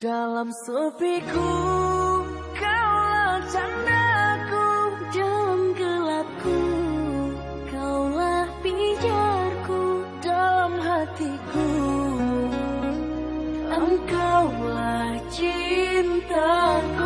Dalam sepiku kaulah candaku Dalam gelapku kaulah pijarku Dalam hatiku. Engkaulah cintaku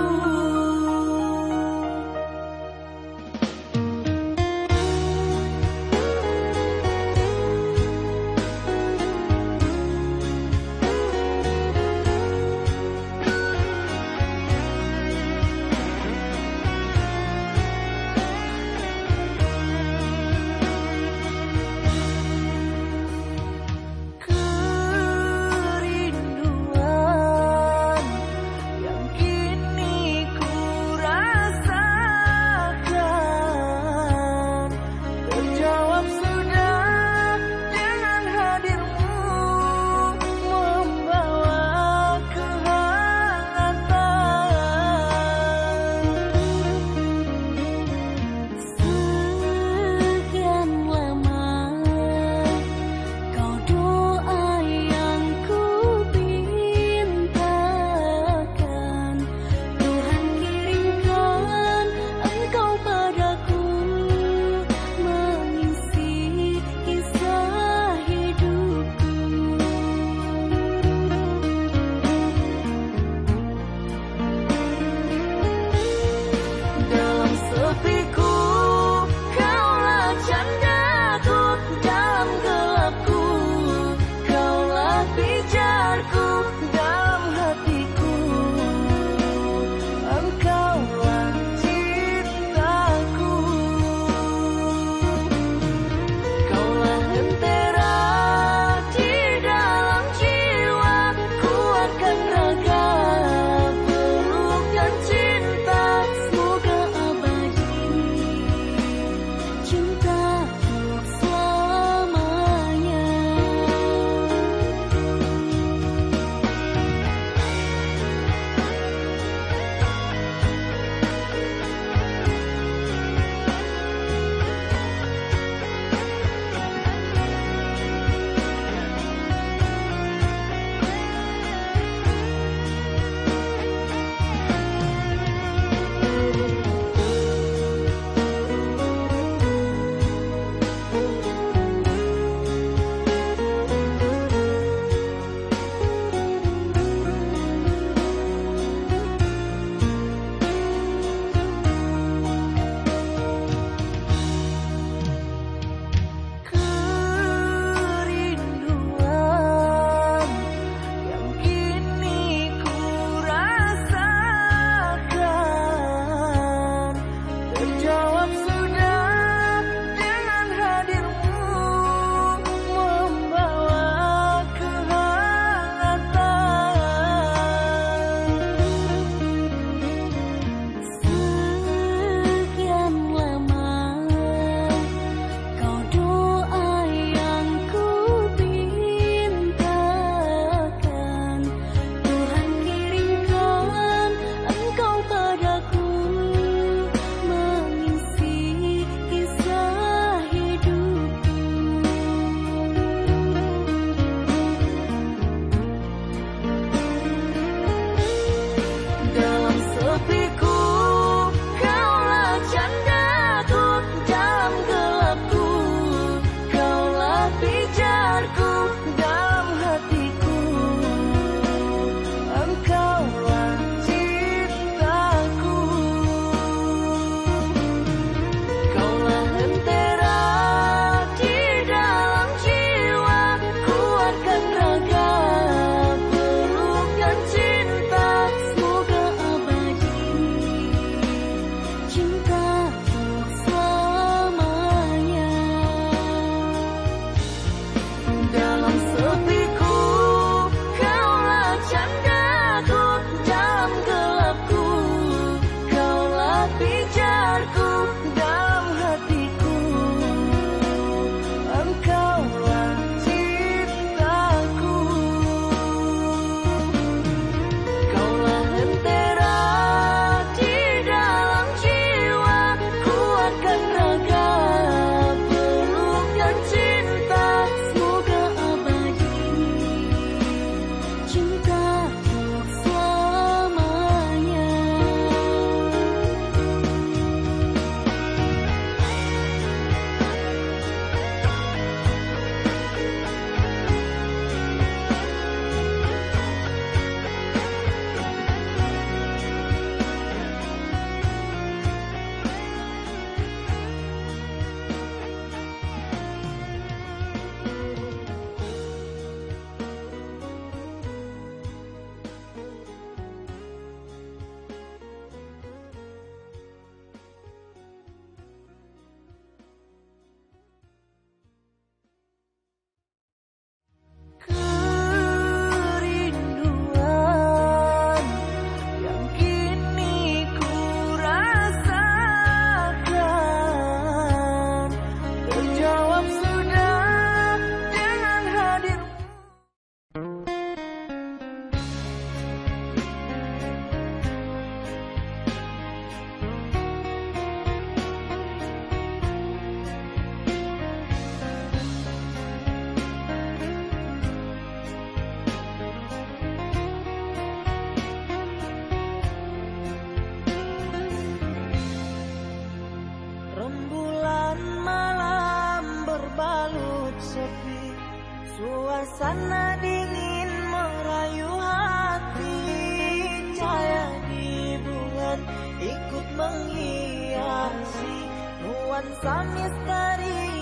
One song is 30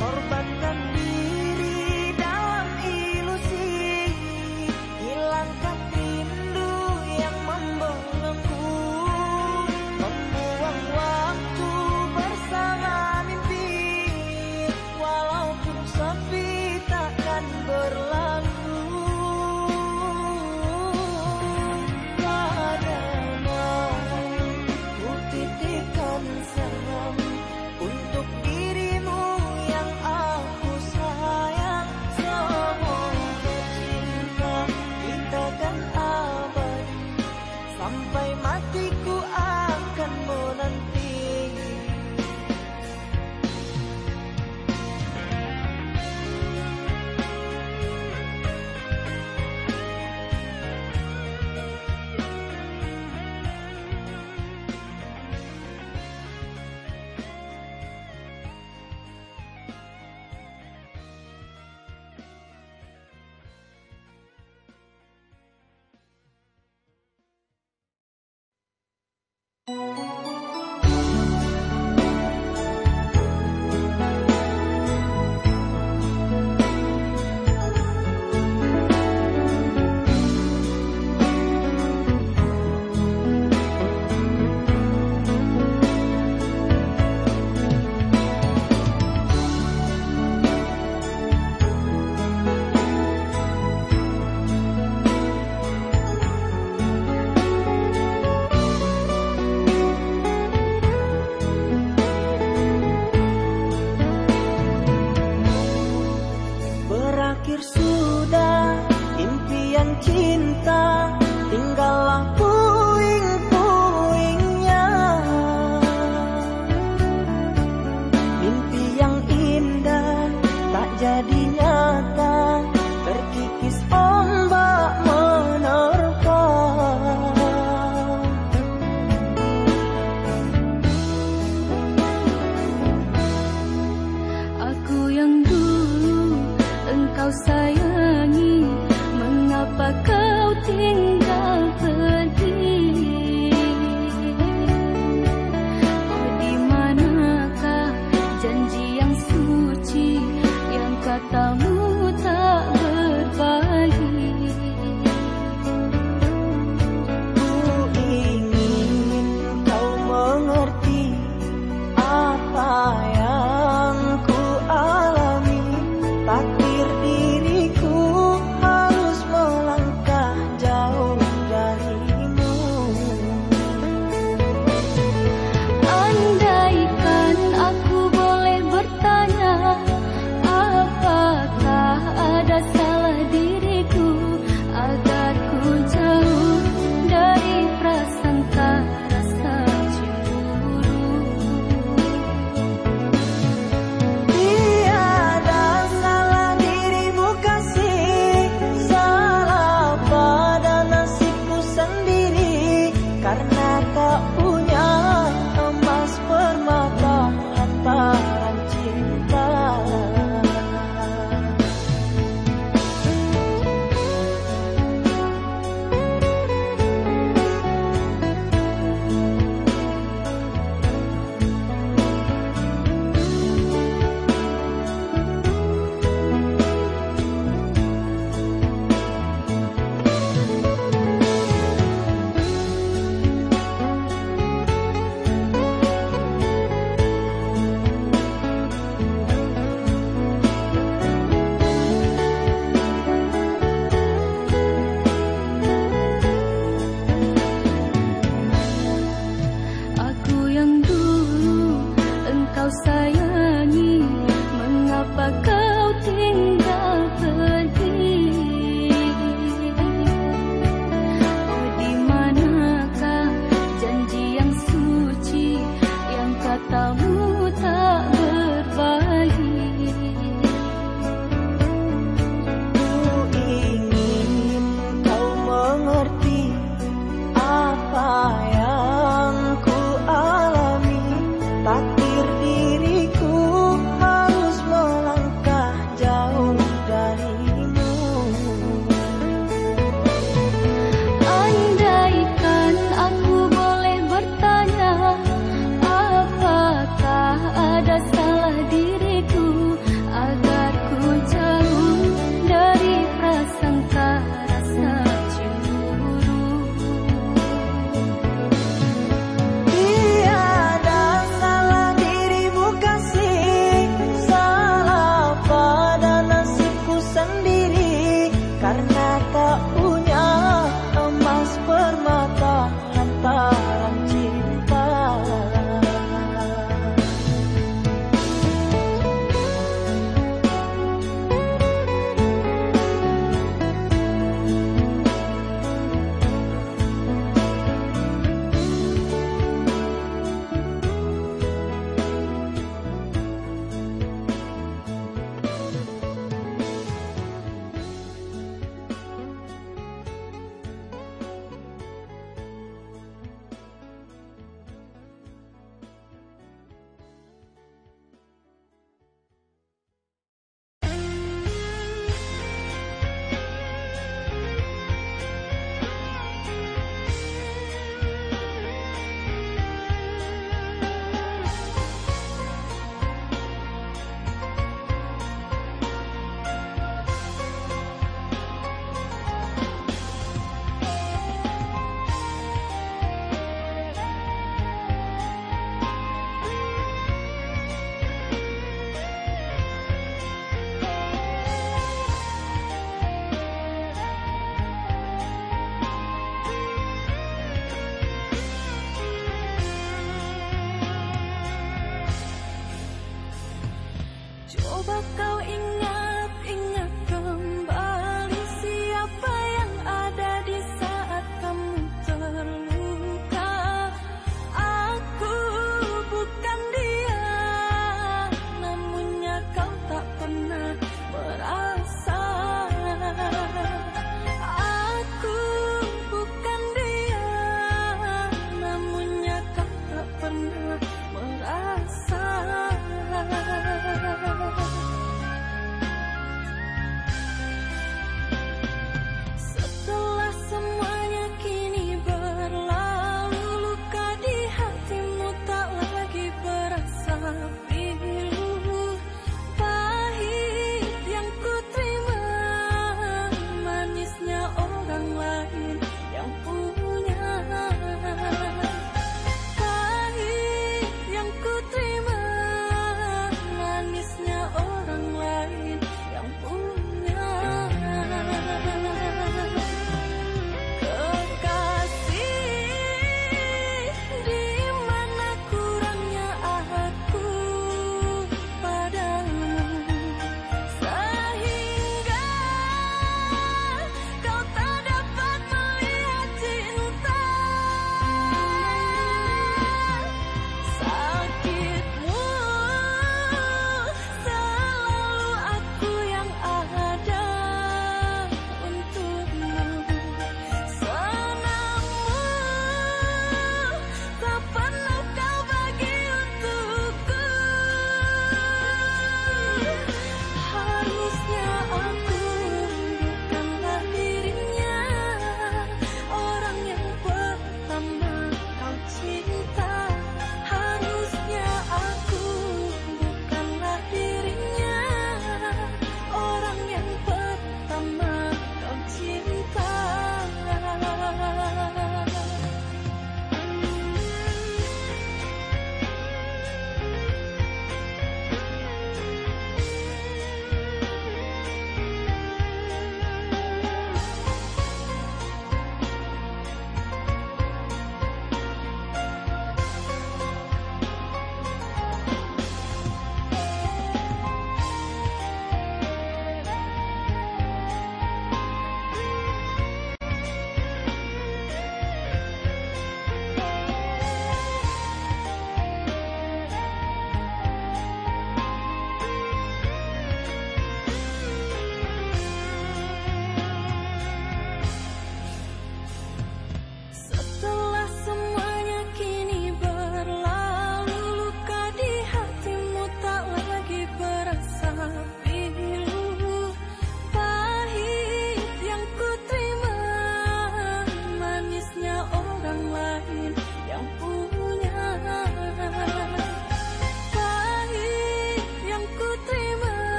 korbankan diri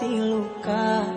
tem lugar.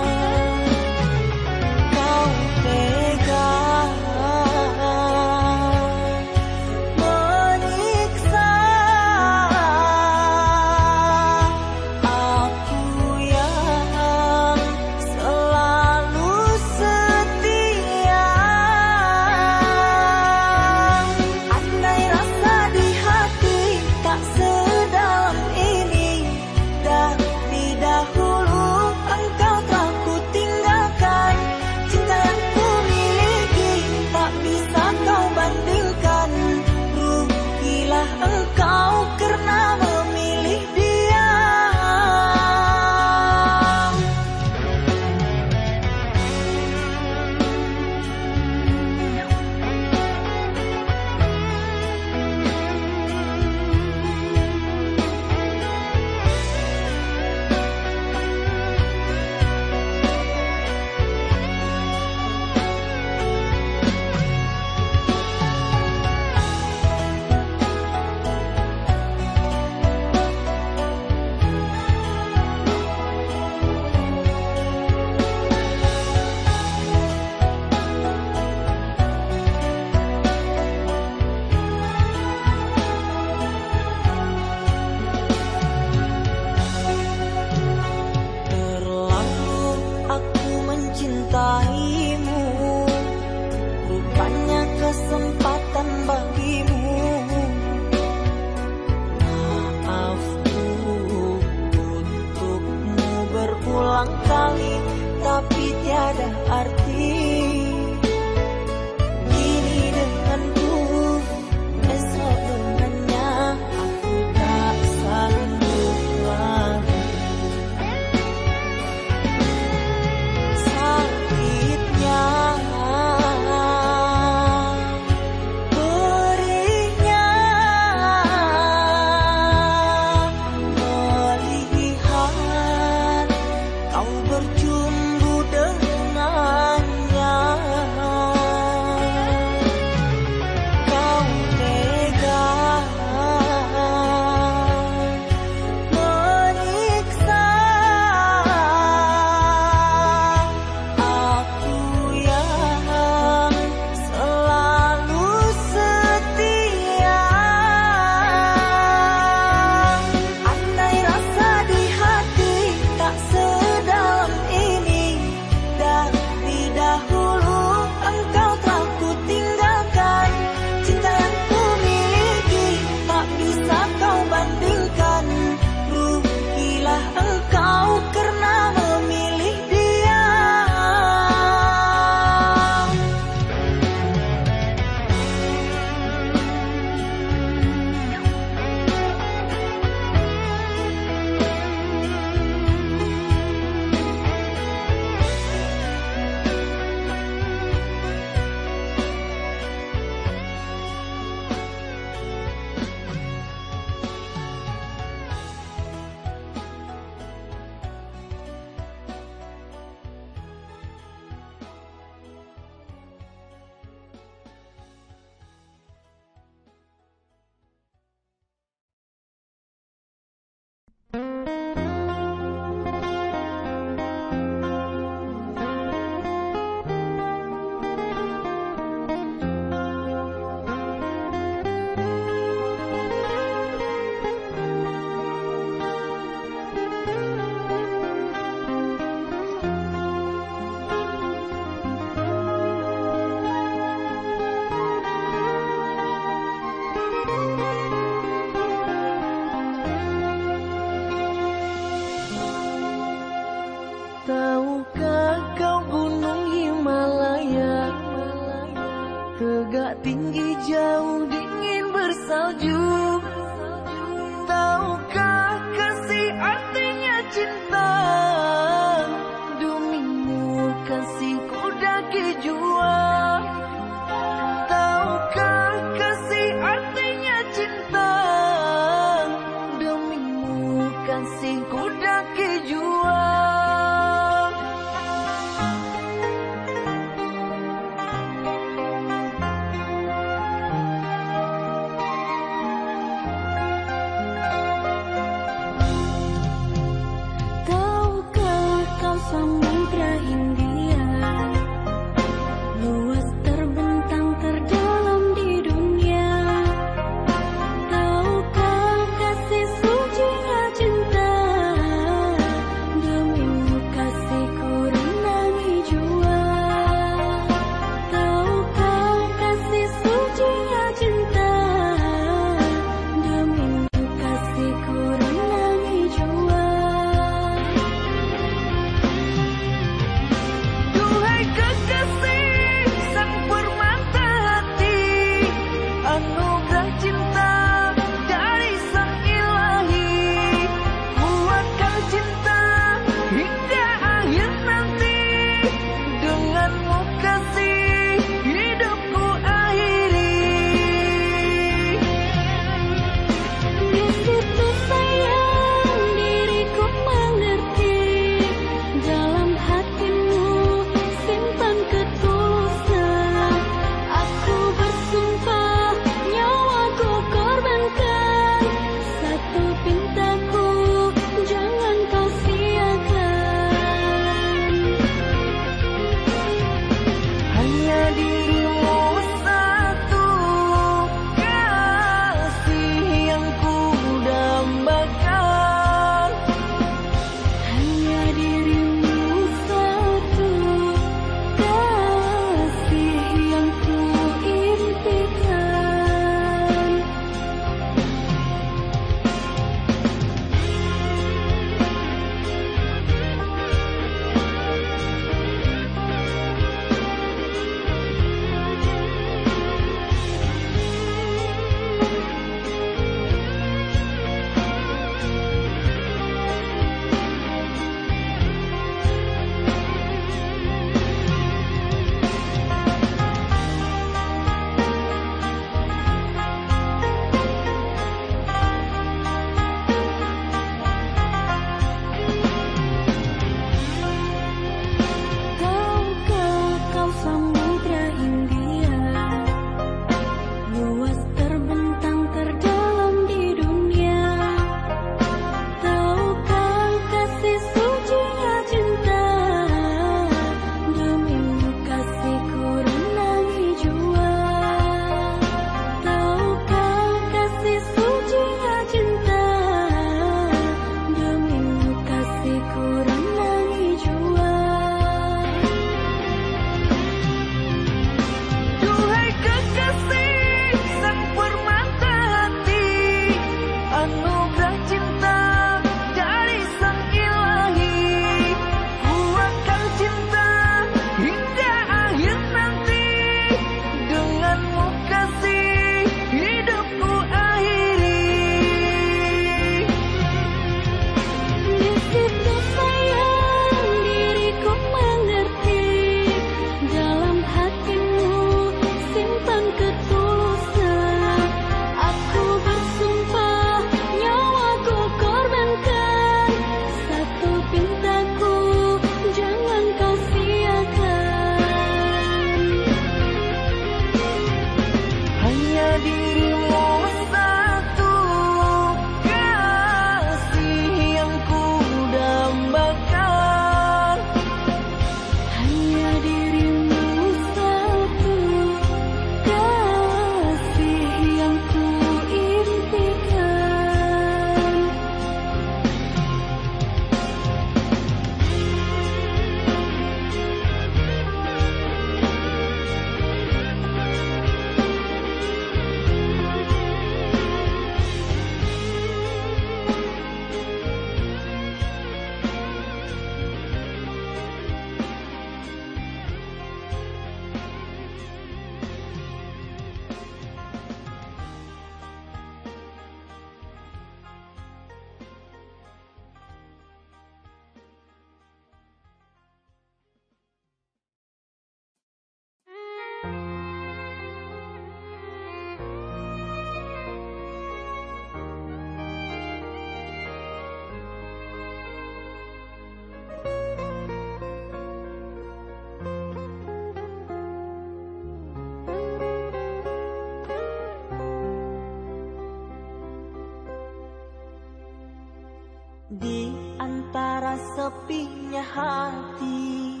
antara sepinya hati.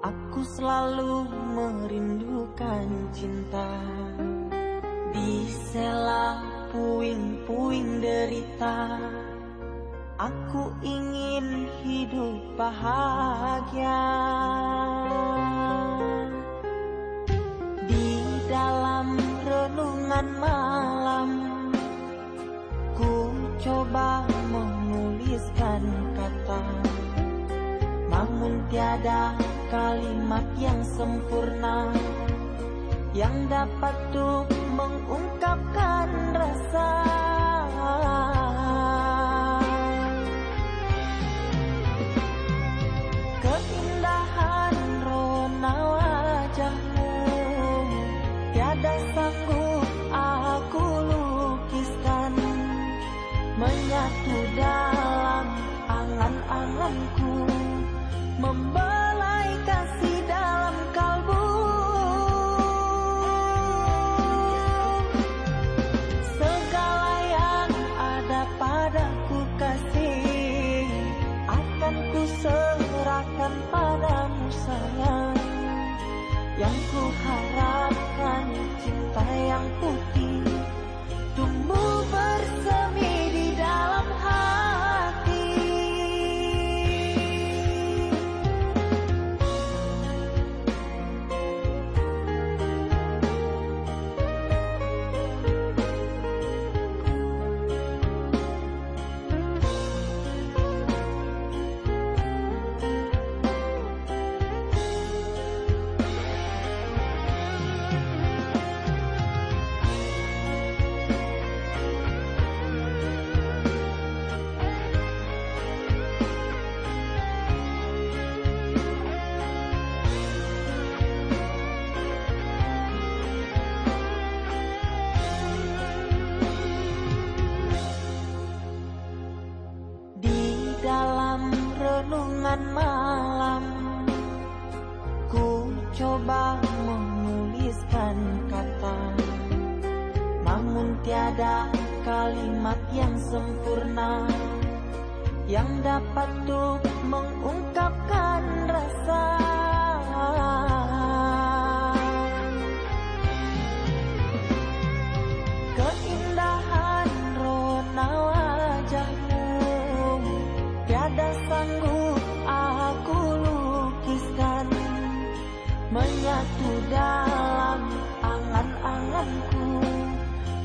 Aku selalu merindukan cinta. Di sela puing-puing derita. Aku ingin hidup bahagia. Di dalam renungan malam Ku coba pun tiada kalimat yang sempurna yang dapat tuh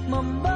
membawa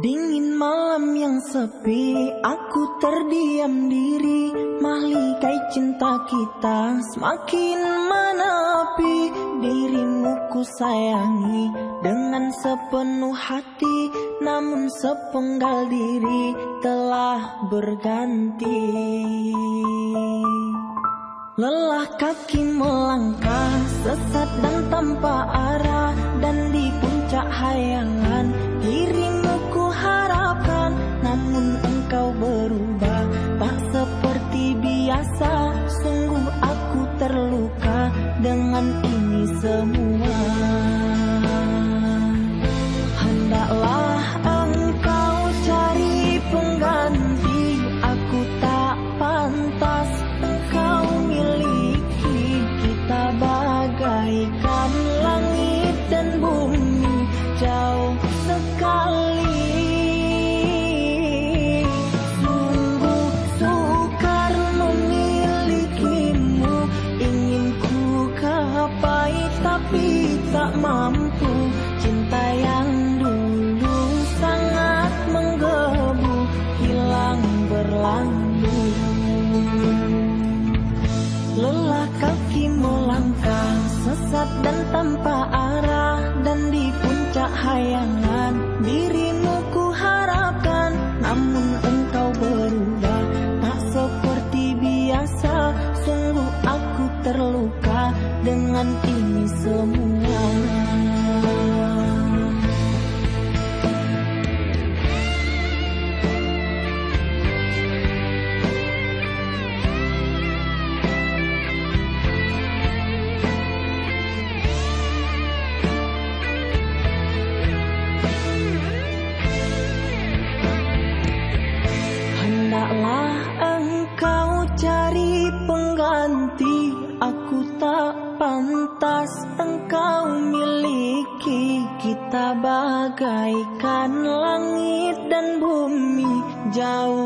Dingin malam yang sepi, aku terdiam diri. Malikai cinta kita semakin menepi. Dirimu ku sayangi dengan sepenuh hati. Namun sepenggal diri telah berganti. Lelah kaki melangkah, sesat dan tanpa arah. Dan di 一一色目。Bagaikan langit dan bumi Jauh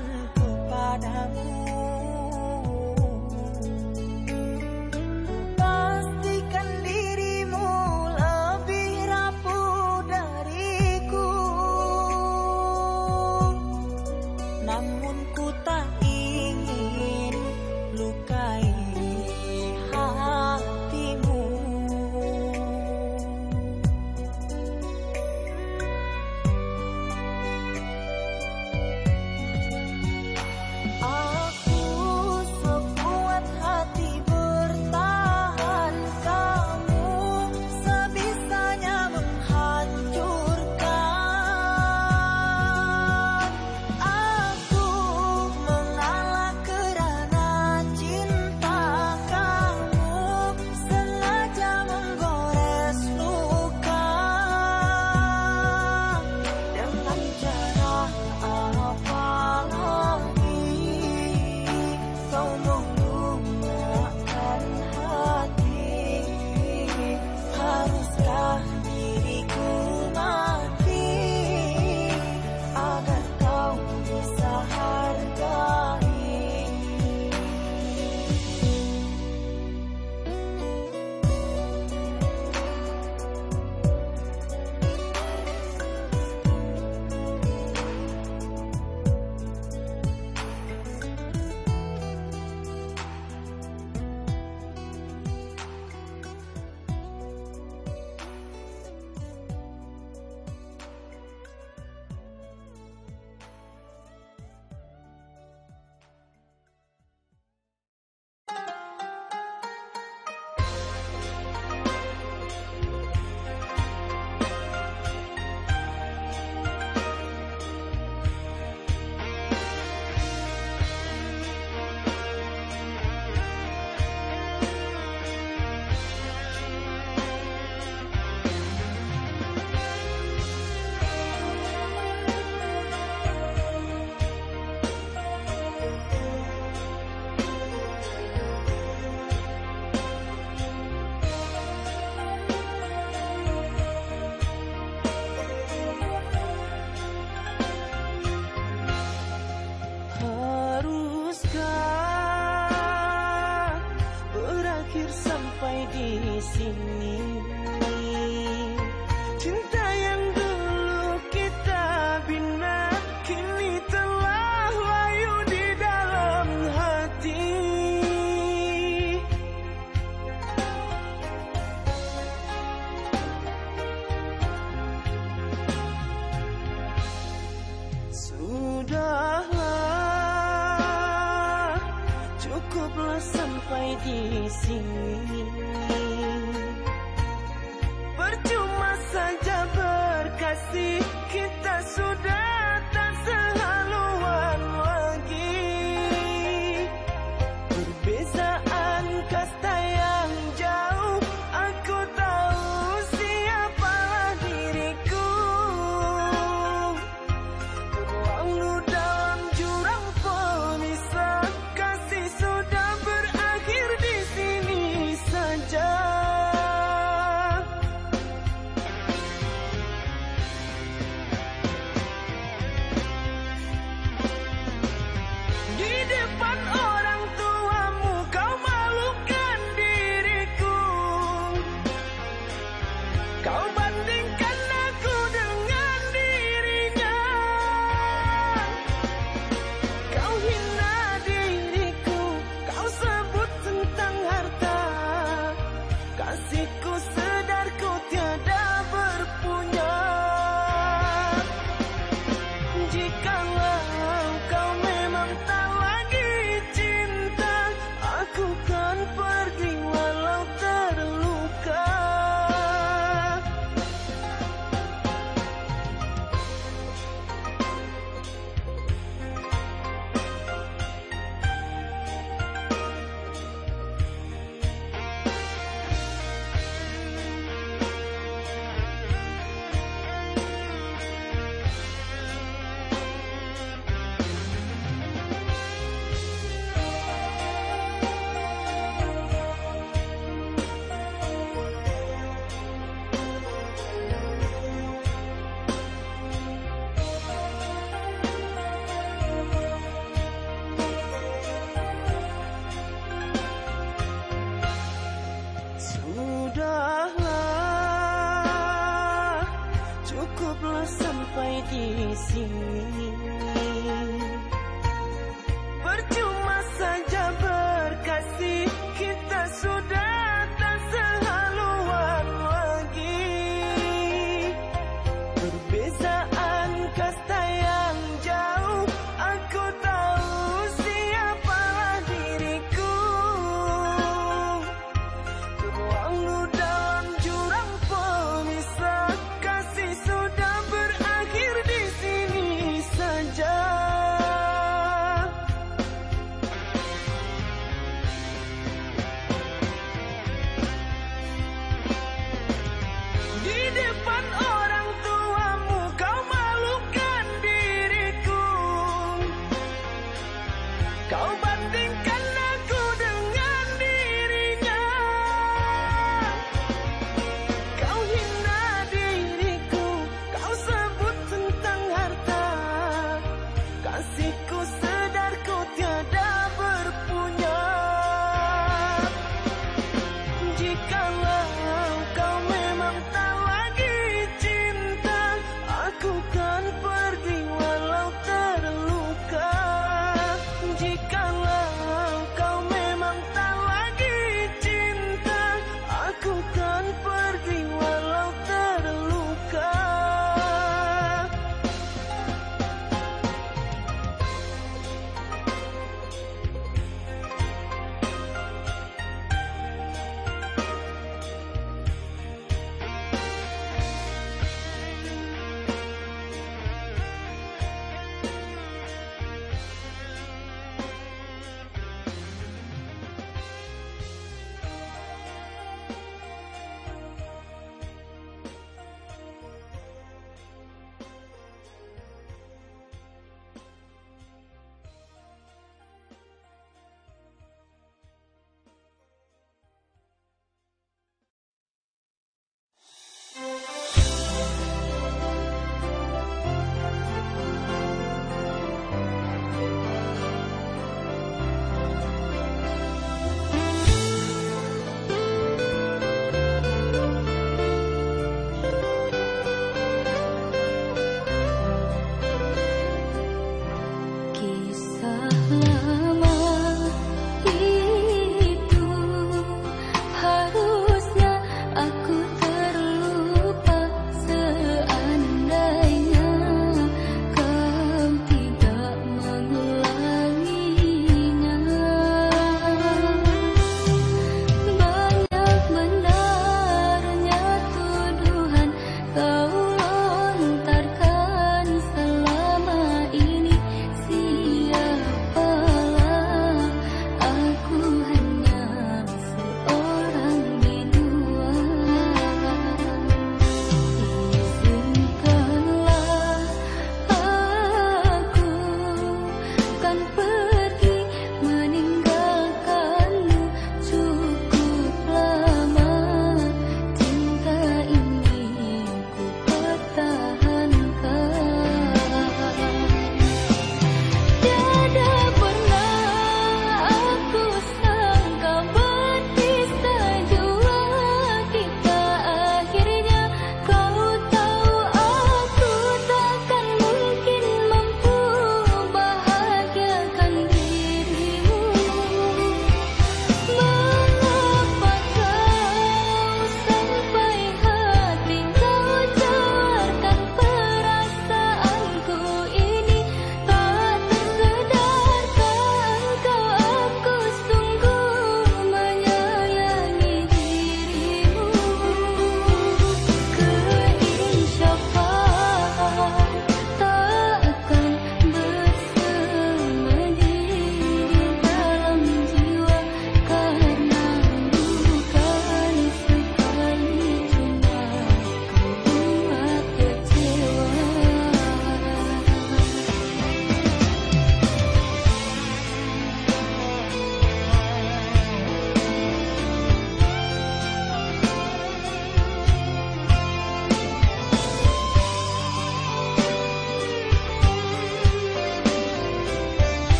anh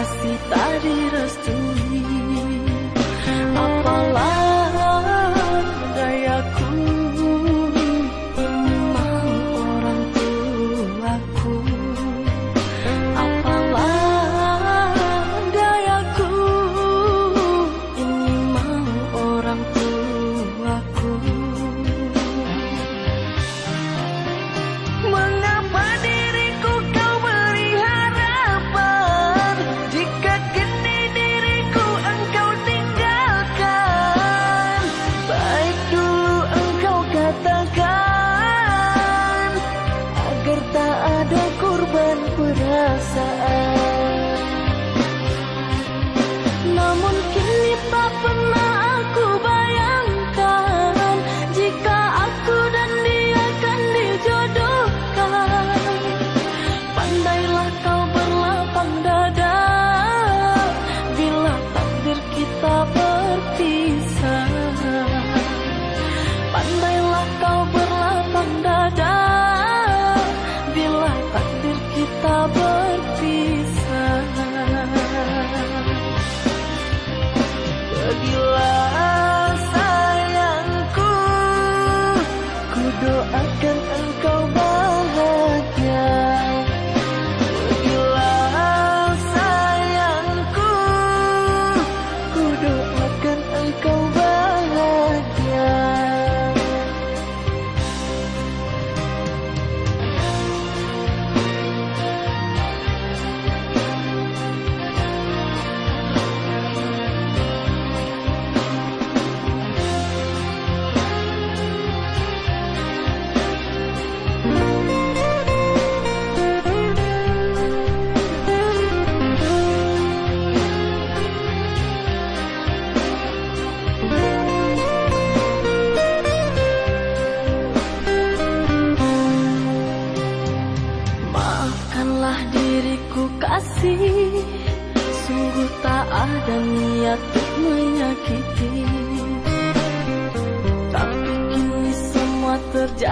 kasih tak direstui Apalah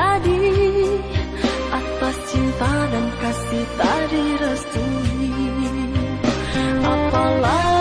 tadi Atas cinta dan kasih tadi restui Apalah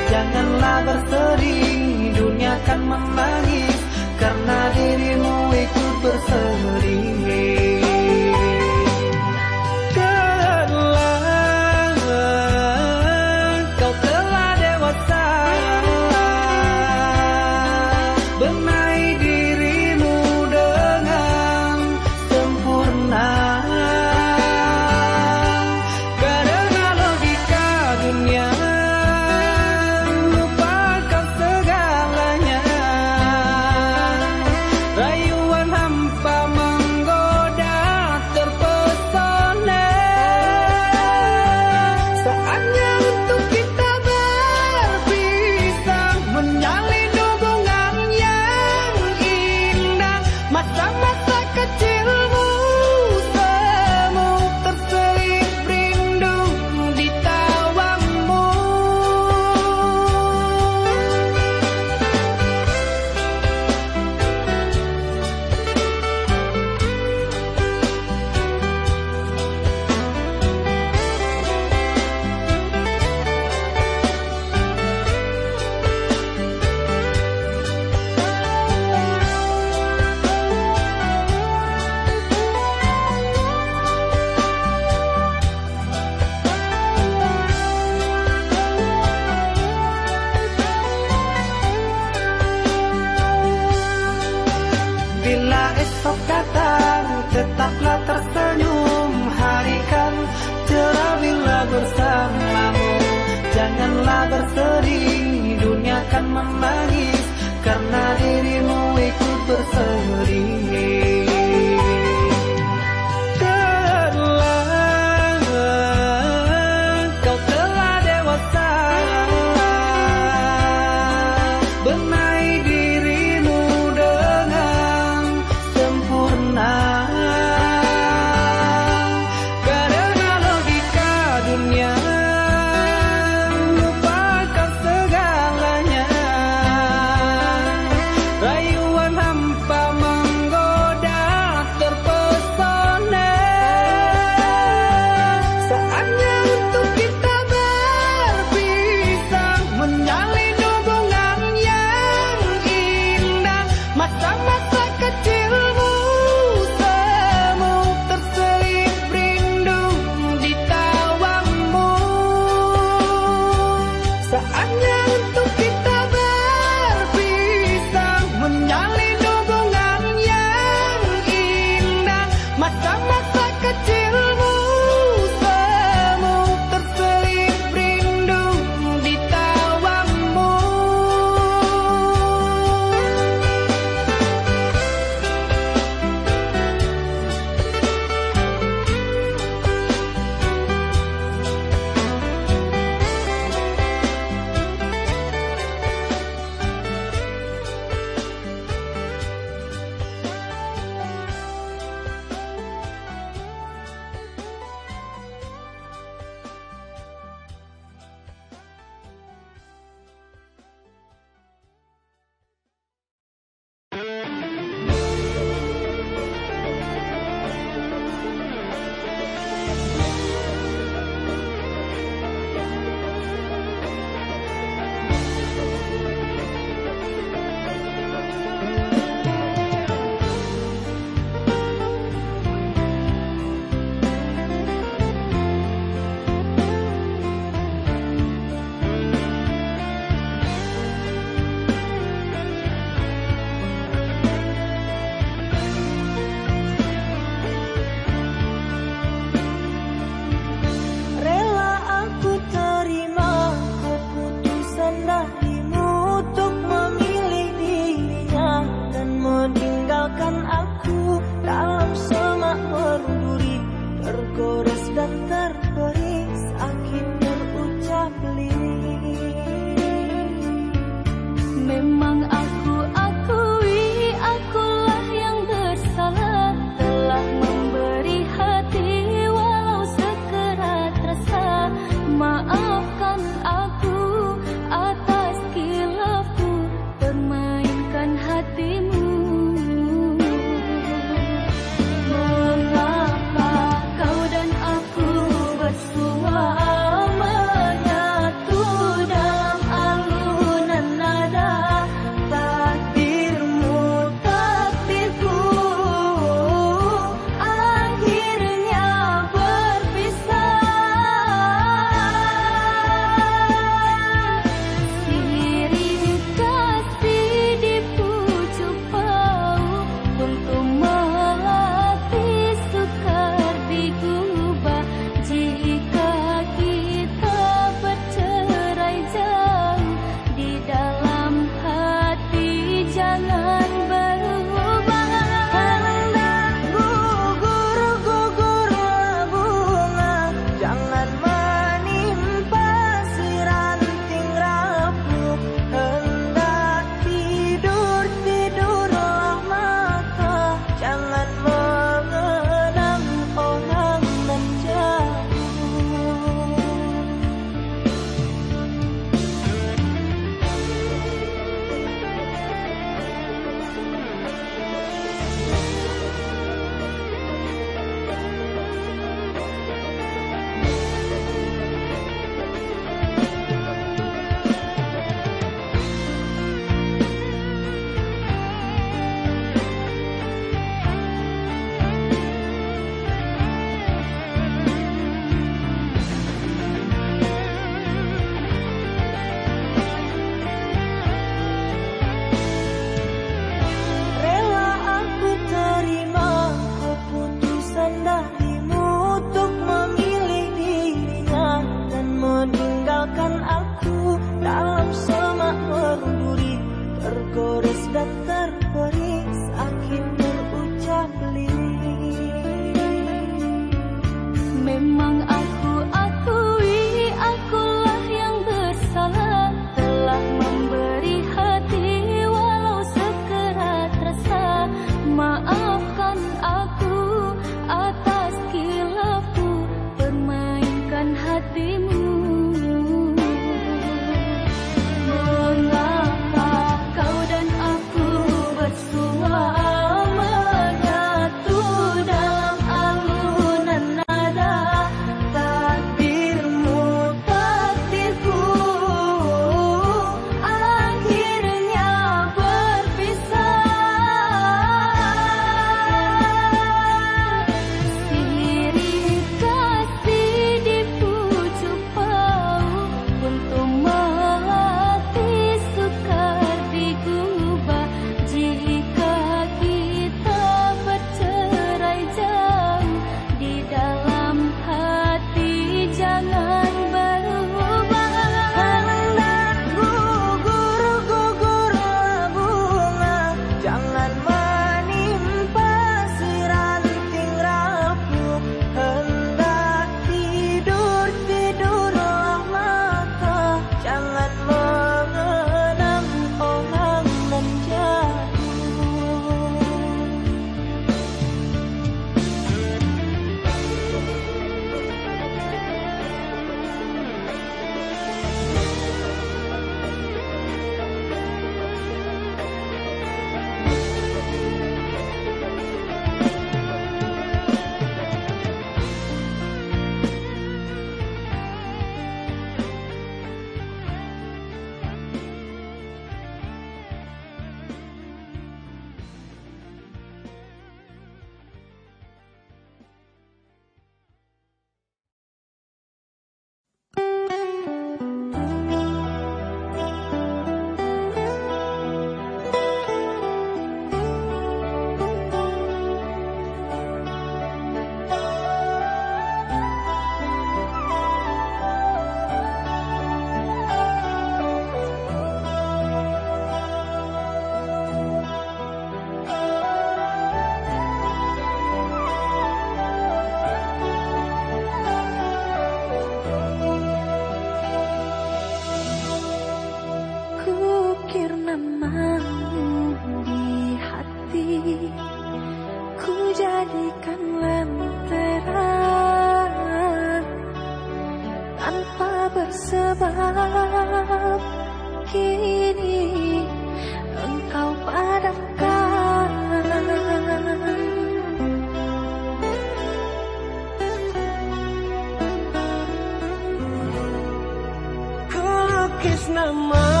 lukis nama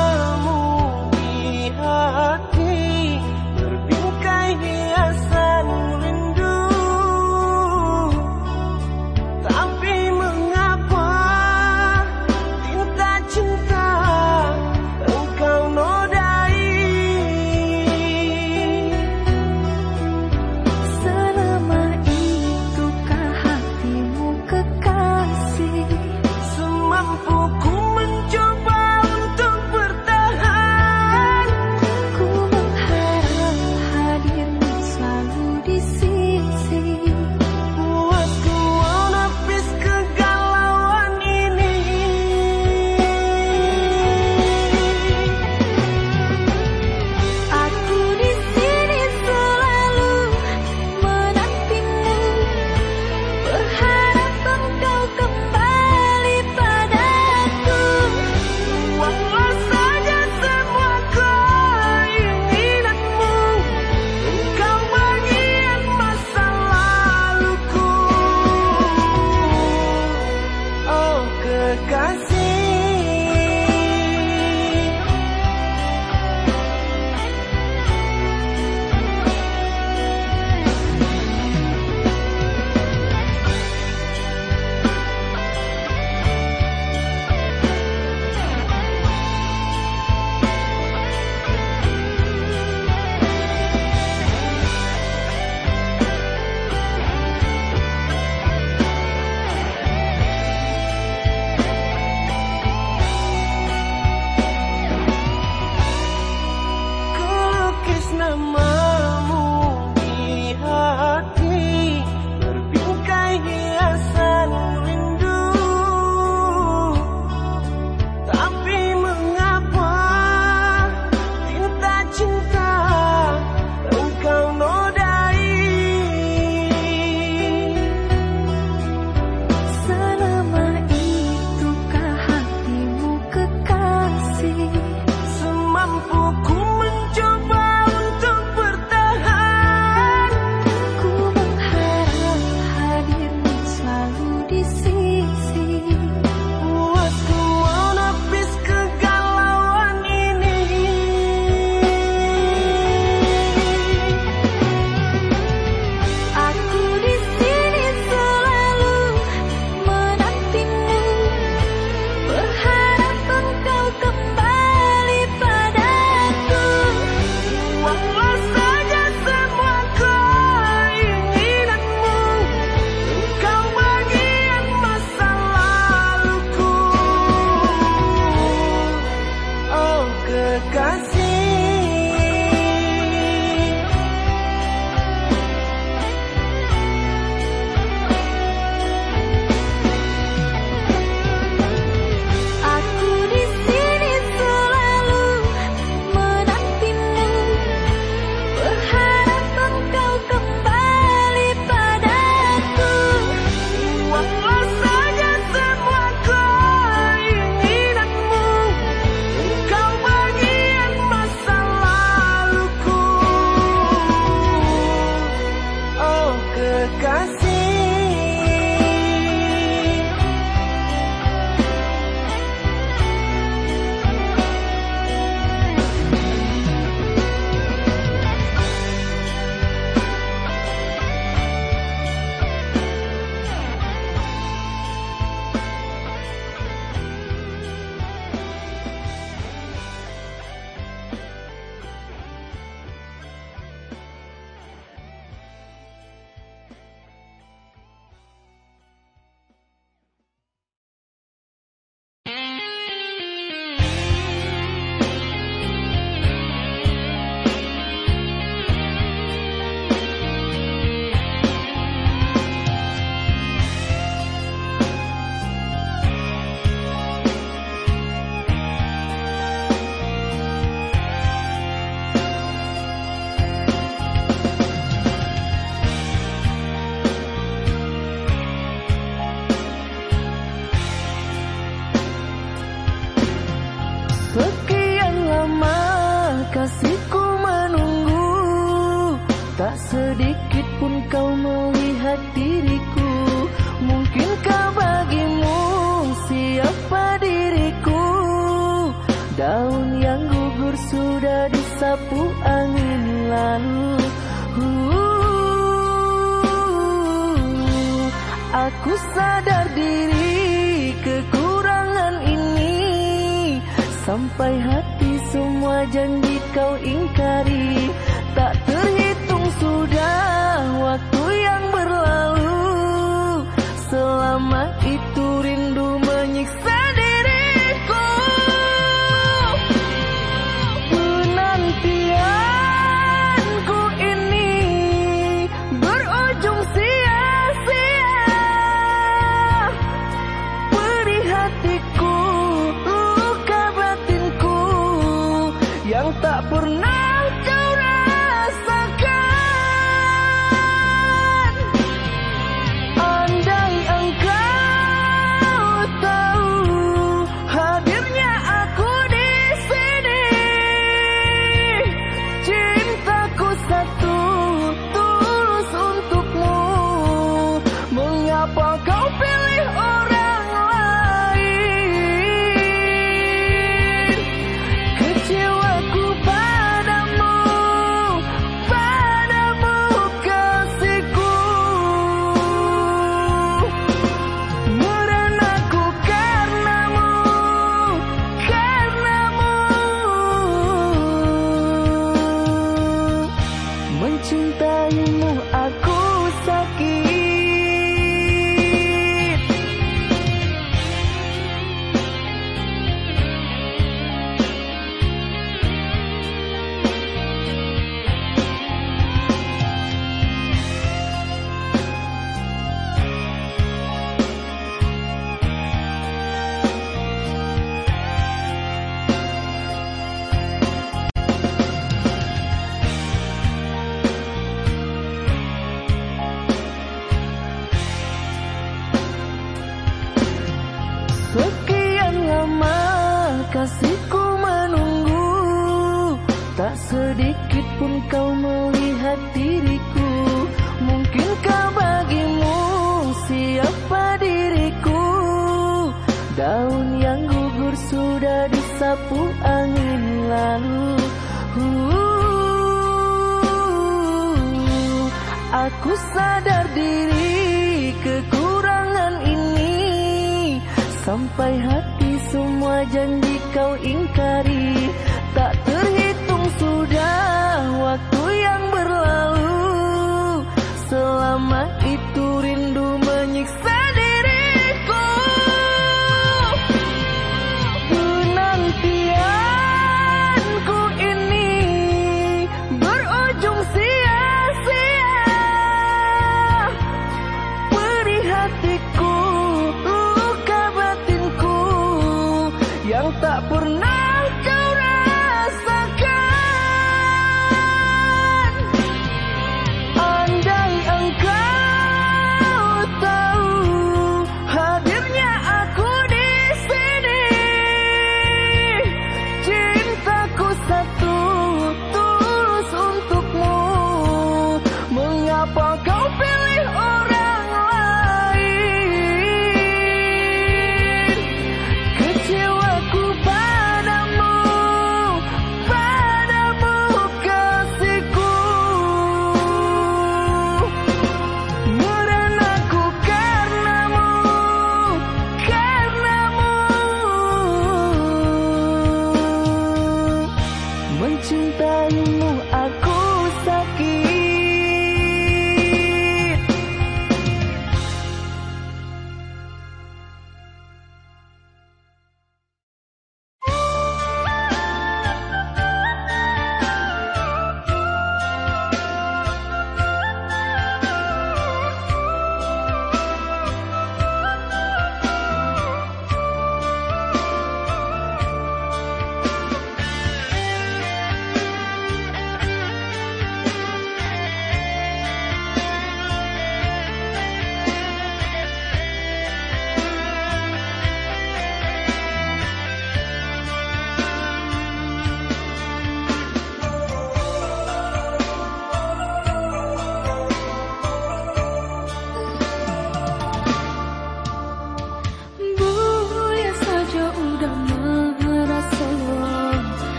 mencintai mu aku